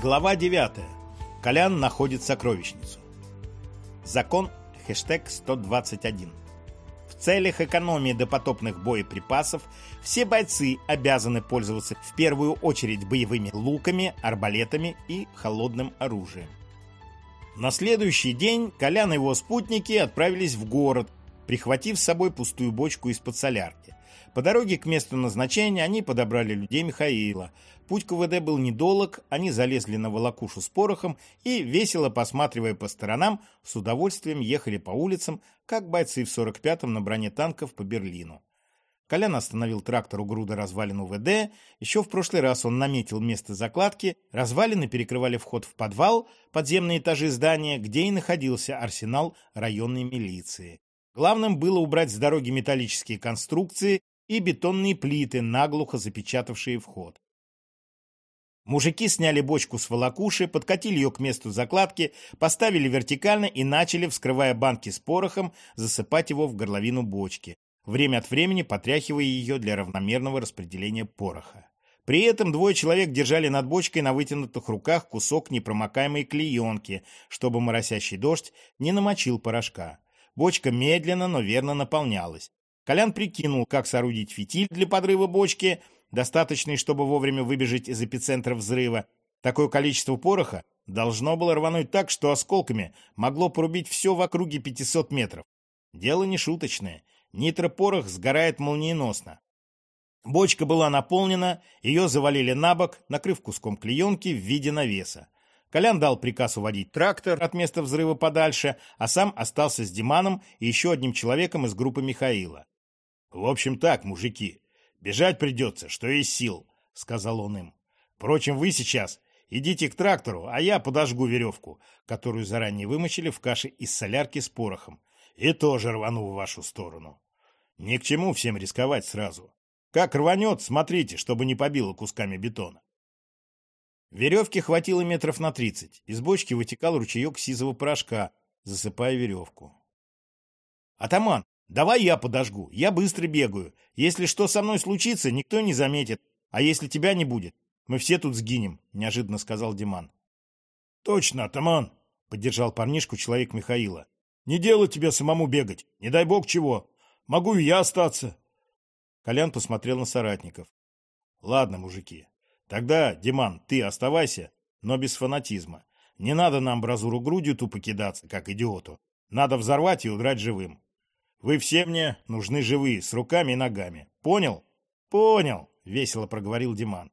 Глава 9. Колян находит сокровищницу. Закон хэштег 121. В целях экономии допотопных боеприпасов все бойцы обязаны пользоваться в первую очередь боевыми луками, арбалетами и холодным оружием. На следующий день Колян и его спутники отправились в город, прихватив с собой пустую бочку из-под солярки. По дороге к месту назначения они подобрали людей Михаила. Путь к УВД был недолг, они залезли на волокушу с порохом и, весело посматривая по сторонам, с удовольствием ехали по улицам, как бойцы в 45-м на броне танков по Берлину. Колян остановил трактор у груда развалин УВД. Еще в прошлый раз он наметил место закладки. Развалины перекрывали вход в подвал, подземные этажи здания, где и находился арсенал районной милиции. Главным было убрать с дороги металлические конструкции и бетонные плиты, наглухо запечатавшие вход. Мужики сняли бочку с волокуши, подкатили ее к месту закладки, поставили вертикально и начали, вскрывая банки с порохом, засыпать его в горловину бочки, время от времени потряхивая ее для равномерного распределения пороха. При этом двое человек держали над бочкой на вытянутых руках кусок непромокаемой клеенки, чтобы моросящий дождь не намочил порошка. Бочка медленно, но верно наполнялась. Колян прикинул, как соорудить фитиль для подрыва бочки, достаточный, чтобы вовремя выбежать из эпицентра взрыва. Такое количество пороха должно было рвануть так, что осколками могло порубить все в округе 500 метров. Дело не шуточное. Нитропорох сгорает молниеносно. Бочка была наполнена, ее завалили на бок, накрыв куском клеенки в виде навеса. Колян дал приказ уводить трактор от места взрыва подальше, а сам остался с Диманом и еще одним человеком из группы Михаила. «В общем так, мужики, бежать придется, что есть сил», — сказал он им. «Впрочем, вы сейчас идите к трактору, а я подожгу веревку, которую заранее вымочили в каше из солярки с порохом, и тоже рвану в вашу сторону. Ни к чему всем рисковать сразу. Как рванет, смотрите, чтобы не побило кусками бетона. Веревки хватило метров на тридцать. Из бочки вытекал ручеек сизого порошка, засыпая веревку. «Атаман, давай я подожгу. Я быстро бегаю. Если что со мной случится, никто не заметит. А если тебя не будет, мы все тут сгинем», — неожиданно сказал Диман. «Точно, атаман», — поддержал парнишку человек Михаила. «Не дело тебе самому бегать. Не дай бог чего. Могу и я остаться». Колян посмотрел на соратников. «Ладно, мужики, Тогда, Диман, ты оставайся, но без фанатизма. Не надо нам бразуру грудью тупо кидаться, как идиоту. Надо взорвать и удрать живым. Вы все мне нужны живые, с руками и ногами. Понял? Понял, весело проговорил Диман.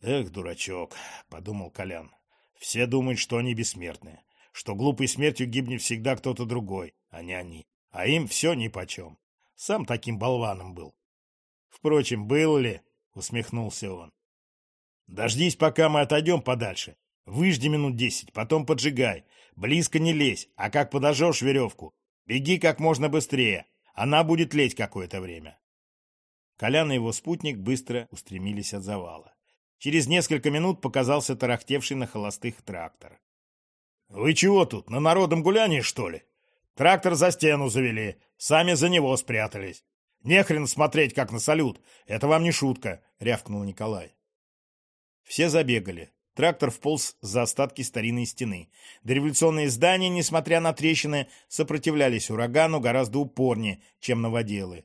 Эх, дурачок, подумал Колян. Все думают, что они бессмертны, что глупой смертью гибнет всегда кто-то другой, а не они. А им все нипочем. Сам таким болваном был. Впрочем, был ли? Усмехнулся он. Дождись, пока мы отойдем подальше. Выжди минут десять, потом поджигай. Близко не лезь, а как подожжешь веревку, беги как можно быстрее. Она будет леть какое-то время. Колян и его спутник быстро устремились от завала. Через несколько минут показался тарахтевший на холостых трактор. «Вы чего тут, на народном гулянии, что ли? Трактор за стену завели, сами за него спрятались. Нехрен смотреть, как на салют, это вам не шутка», — рявкнул Николай. Все забегали. Трактор вполз за остатки старинной стены. Дореволюционные здания, несмотря на трещины, сопротивлялись урагану гораздо упорнее, чем новоделы.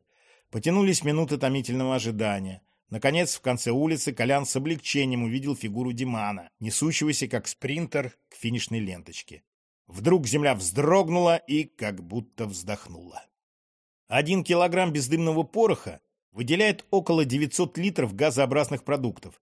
Потянулись минуты томительного ожидания. Наконец, в конце улицы Колян с облегчением увидел фигуру Димана, несущегося как спринтер к финишной ленточке. Вдруг земля вздрогнула и как будто вздохнула. Один килограмм бездымного пороха выделяет около 900 литров газообразных продуктов.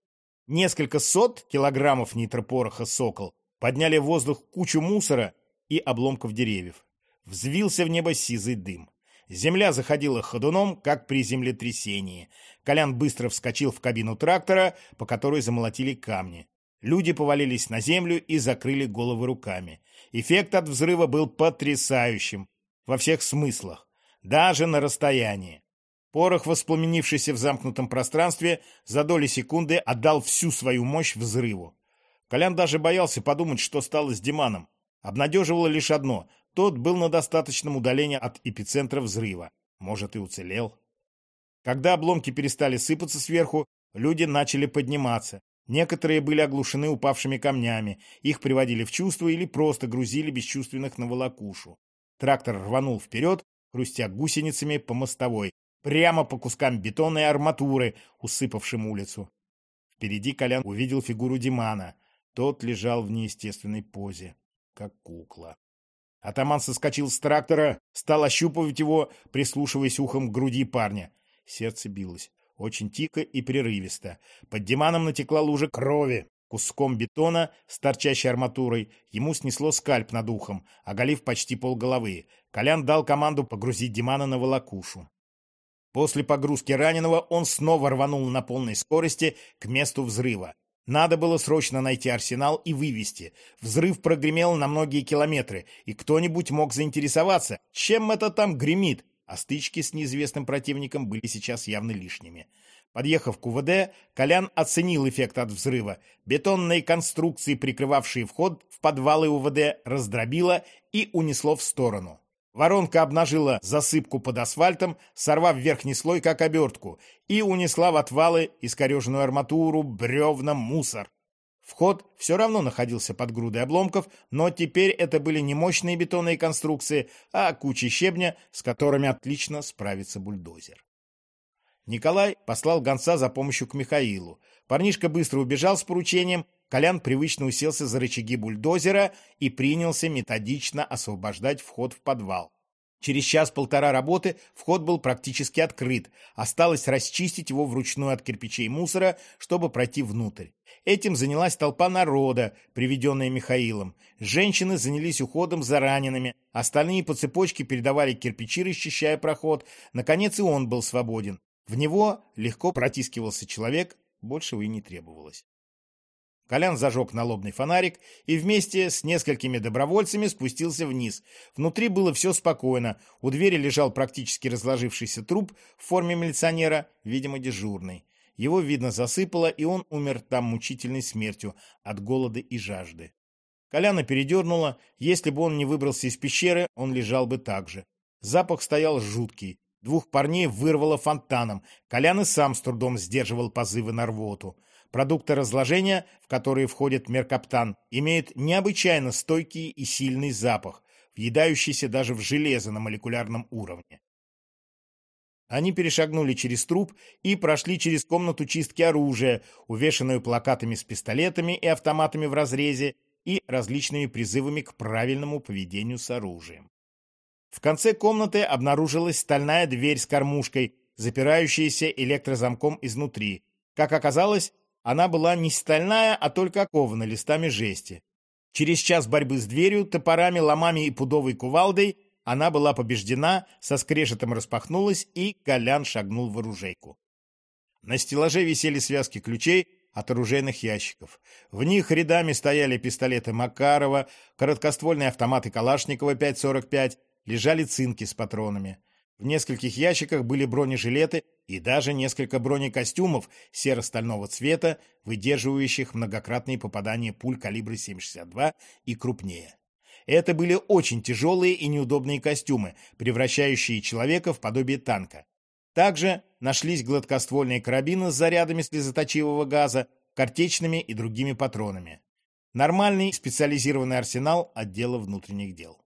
Несколько сот килограммов нитропороха «Сокол» подняли в воздух кучу мусора и обломков деревьев. Взвился в небо сизый дым. Земля заходила ходуном, как при землетрясении. Колян быстро вскочил в кабину трактора, по которой замолотили камни. Люди повалились на землю и закрыли головы руками. Эффект от взрыва был потрясающим во всех смыслах, даже на расстоянии. Порох, воспламенившийся в замкнутом пространстве, за доли секунды отдал всю свою мощь взрыву. Колян даже боялся подумать, что стало с Диманом. Обнадеживало лишь одно — тот был на достаточном удалении от эпицентра взрыва. Может, и уцелел. Когда обломки перестали сыпаться сверху, люди начали подниматься. Некоторые были оглушены упавшими камнями, их приводили в чувство или просто грузили бесчувственных на волокушу. Трактор рванул вперед, хрустя гусеницами по мостовой, прямо по кускам бетона и арматуры, усыпавшим улицу. Впереди Колян увидел фигуру Димана. Тот лежал в неестественной позе, как кукла. Атаман соскочил с трактора, стал ощупывать его, прислушиваясь ухом к груди парня. Сердце билось. Очень тихо и прерывисто. Под Диманом натекла лужа крови. Куском бетона с торчащей арматурой ему снесло скальп над ухом, оголив почти полголовы. Колян дал команду погрузить Димана на волокушу. После погрузки раненого он снова рванул на полной скорости к месту взрыва. Надо было срочно найти арсенал и вывести. Взрыв прогремел на многие километры, и кто-нибудь мог заинтересоваться, чем это там гремит, а стычки с неизвестным противником были сейчас явно лишними. Подъехав к УВД, Колян оценил эффект от взрыва. Бетонные конструкции, прикрывавшие вход в подвалы УВД, раздробило и унесло в сторону. Воронка обнажила засыпку под асфальтом, сорвав верхний слой как обертку, и унесла в отвалы искореженную арматуру, бревна, мусор. Вход все равно находился под грудой обломков, но теперь это были не мощные бетонные конструкции, а кучи щебня, с которыми отлично справится бульдозер. Николай послал гонца за помощью к Михаилу. Парнишка быстро убежал с поручением, Колян привычно уселся за рычаги бульдозера и принялся методично освобождать вход в подвал. Через час-полтора работы вход был практически открыт. Осталось расчистить его вручную от кирпичей мусора, чтобы пройти внутрь. Этим занялась толпа народа, приведенная Михаилом. Женщины занялись уходом за ранеными. Остальные по цепочке передавали кирпичи, расчищая проход. Наконец и он был свободен. В него легко протискивался человек, большего и не требовалось. Колян зажег налобный фонарик и вместе с несколькими добровольцами спустился вниз. Внутри было все спокойно. У двери лежал практически разложившийся труп в форме милиционера, видимо, дежурный. Его, видно, засыпало, и он умер там мучительной смертью от голода и жажды. Коляна передернула. Если бы он не выбрался из пещеры, он лежал бы так же. Запах стоял жуткий. Двух парней вырвало фонтаном. Колян и сам с трудом сдерживал позывы на рвоту. Продукты разложения, в которые входит меркаптан, имеют необычайно стойкий и сильный запах, въедающийся даже в железо на молекулярном уровне. Они перешагнули через труп и прошли через комнату чистки оружия, увешанную плакатами с пистолетами и автоматами в разрезе и различными призывами к правильному поведению с оружием. В конце комнаты обнаружилась стальная дверь с кормушкой, запирающаяся электрозамком изнутри. Как оказалось, она была не стальная, а только окована листами жести. Через час борьбы с дверью, топорами, ломами и пудовой кувалдой она была побеждена, со скрежетом распахнулась, и Колян шагнул в оружейку. На стеллаже висели связки ключей от оружейных ящиков. В них рядами стояли пистолеты Макарова, короткоствольные автоматы Калашникова 5.45, лежали цинки с патронами. В нескольких ящиках были бронежилеты и даже несколько бронекостюмов серо-стального цвета, выдерживающих многократные попадания пуль калибра 7,62 и крупнее. Это были очень тяжелые и неудобные костюмы, превращающие человека в подобие танка. Также нашлись гладкоствольные карабины с зарядами слезоточивого газа, картечными и другими патронами. Нормальный специализированный арсенал отдела внутренних дел.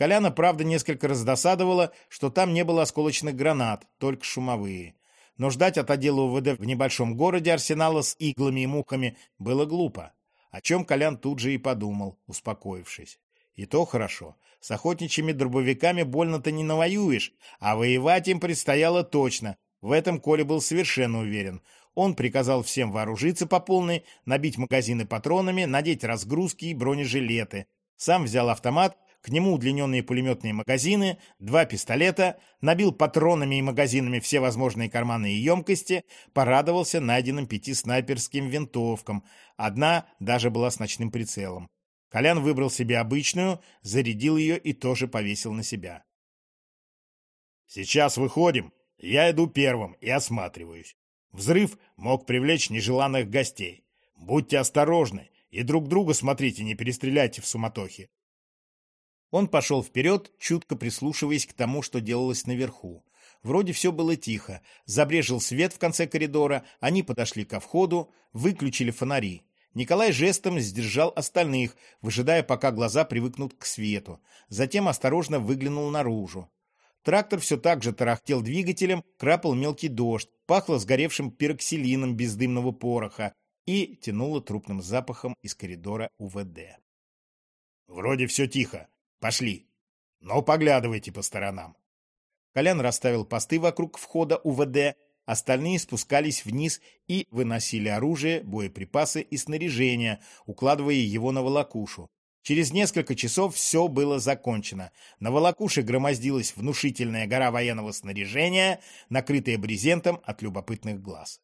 Коляна, правда, несколько раздосадовала, что там не было осколочных гранат, только шумовые. Но ждать от отдела УВД в небольшом городе арсенала с иглами и мухами было глупо. О чем Колян тут же и подумал, успокоившись. И то хорошо. С охотничьими дробовиками больно-то не навоюешь, а воевать им предстояло точно. В этом Коля был совершенно уверен. Он приказал всем вооружиться по полной, набить магазины патронами, надеть разгрузки и бронежилеты. Сам взял автомат к нему удлиненные пулеметные магазины, два пистолета, набил патронами и магазинами все возможные карманы и емкости, порадовался найденным пяти снайперским винтовкам, одна даже была с ночным прицелом. Колян выбрал себе обычную, зарядил ее и тоже повесил на себя. «Сейчас выходим. Я иду первым и осматриваюсь. Взрыв мог привлечь нежеланных гостей. Будьте осторожны и друг друга смотрите, не перестреляйте в суматохе. Он пошел вперед, чутко прислушиваясь к тому, что делалось наверху. Вроде все было тихо. Забрежил свет в конце коридора, они подошли ко входу, выключили фонари. Николай жестом сдержал остальных, выжидая, пока глаза привыкнут к свету. Затем осторожно выглянул наружу. Трактор все так же тарахтел двигателем, крапал мелкий дождь, пахло сгоревшим пироксилином бездымного пороха и тянуло трупным запахом из коридора УВД. «Вроде все тихо. Пошли. Но поглядывайте по сторонам». Колян расставил посты вокруг входа УВД, остальные спускались вниз и выносили оружие, боеприпасы и снаряжение, укладывая его на волокушу. Через несколько часов все было закончено. На волокуше громоздилась внушительная гора военного снаряжения, накрытая брезентом от любопытных глаз.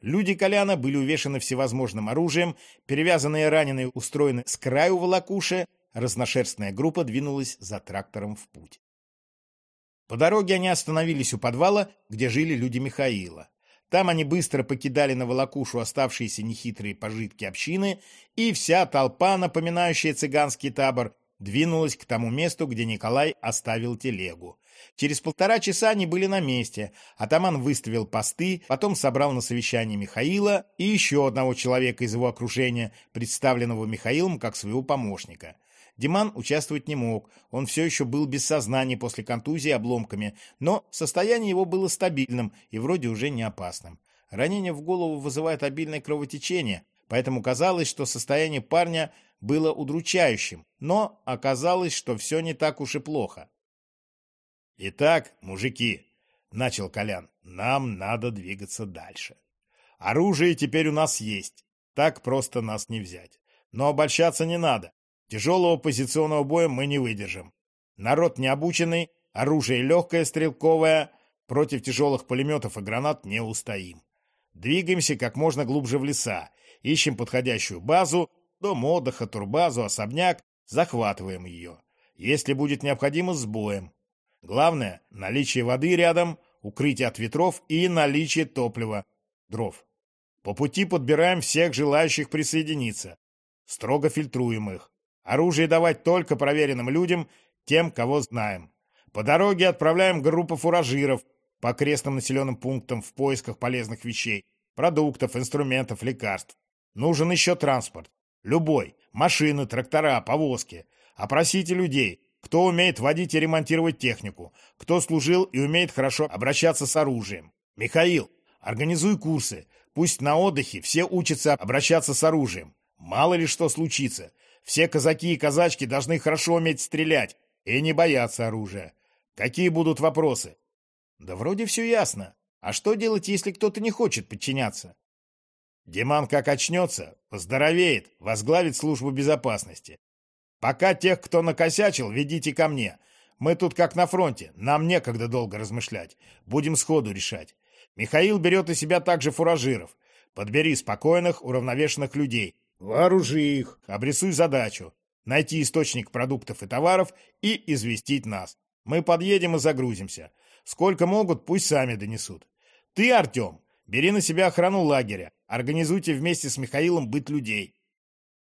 Люди Коляна были увешаны всевозможным оружием, перевязанные раненые устроены с краю волокуши, разношерстная группа двинулась за трактором в путь. По дороге они остановились у подвала, где жили люди Михаила. Там они быстро покидали на волокушу оставшиеся нехитрые пожитки общины, и вся толпа, напоминающая цыганский табор, двинулась к тому месту, где Николай оставил телегу. Через полтора часа они были на месте. Атаман выставил посты, потом собрал на совещание Михаила и еще одного человека из его окружения, представленного Михаилом как своего помощника. Диман участвовать не мог, он все еще был без сознания после контузии обломками, но состояние его было стабильным и вроде уже не опасным. Ранение в голову вызывает обильное кровотечение, поэтому казалось, что состояние парня было удручающим, но оказалось, что все не так уж и плохо. «Итак, мужики», — начал Колян, — «нам надо двигаться дальше. Оружие теперь у нас есть, так просто нас не взять. Но обольщаться не надо. Тяжелого позиционного боя мы не выдержим. Народ необученный, оружие легкое, стрелковое, против тяжелых пулеметов и гранат не устоим. Двигаемся как можно глубже в леса, ищем подходящую базу, дом отдыха, турбазу, особняк, захватываем ее. Если будет необходимо, с боем. Главное – наличие воды рядом, укрытие от ветров и наличие топлива, дров. По пути подбираем всех желающих присоединиться. Строго фильтруем их. Оружие давать только проверенным людям, тем, кого знаем. По дороге отправляем группу фуражиров по окрестным населенным пунктам в поисках полезных вещей, продуктов, инструментов, лекарств. Нужен еще транспорт. Любой. Машины, трактора, повозки. Опросите людей, кто умеет водить и ремонтировать технику, кто служил и умеет хорошо обращаться с оружием. Михаил, организуй курсы. Пусть на отдыхе все учатся обращаться с оружием. Мало ли что случится. Все казаки и казачки должны хорошо уметь стрелять и не бояться оружия. Какие будут вопросы? Да вроде все ясно. А что делать, если кто-то не хочет подчиняться? Диман как очнется, поздоровеет, возглавит службу безопасности. Пока тех, кто накосячил, ведите ко мне. Мы тут как на фронте, нам некогда долго размышлять. Будем сходу решать. Михаил берет из себя также фуражиров. Подбери спокойных, уравновешенных людей, Вооружи их, обрисуй задачу. Найти источник продуктов и товаров и известить нас. Мы подъедем и загрузимся. Сколько могут, пусть сами донесут. Ты, Артем, бери на себя охрану лагеря. Организуйте вместе с Михаилом быт людей.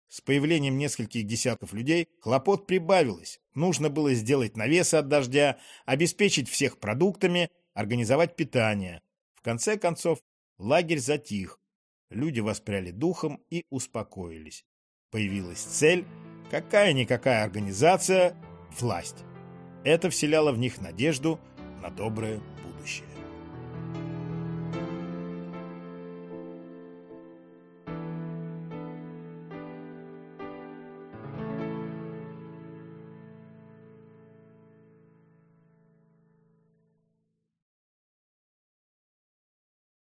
С появлением нескольких десятков людей хлопот прибавилось. Нужно было сделать навесы от дождя, обеспечить всех продуктами, организовать питание. В конце концов, лагерь затих. Люди воспряли духом и успокоились. Появилась цель, какая-никакая организация, власть. Это вселяло в них надежду на доброе.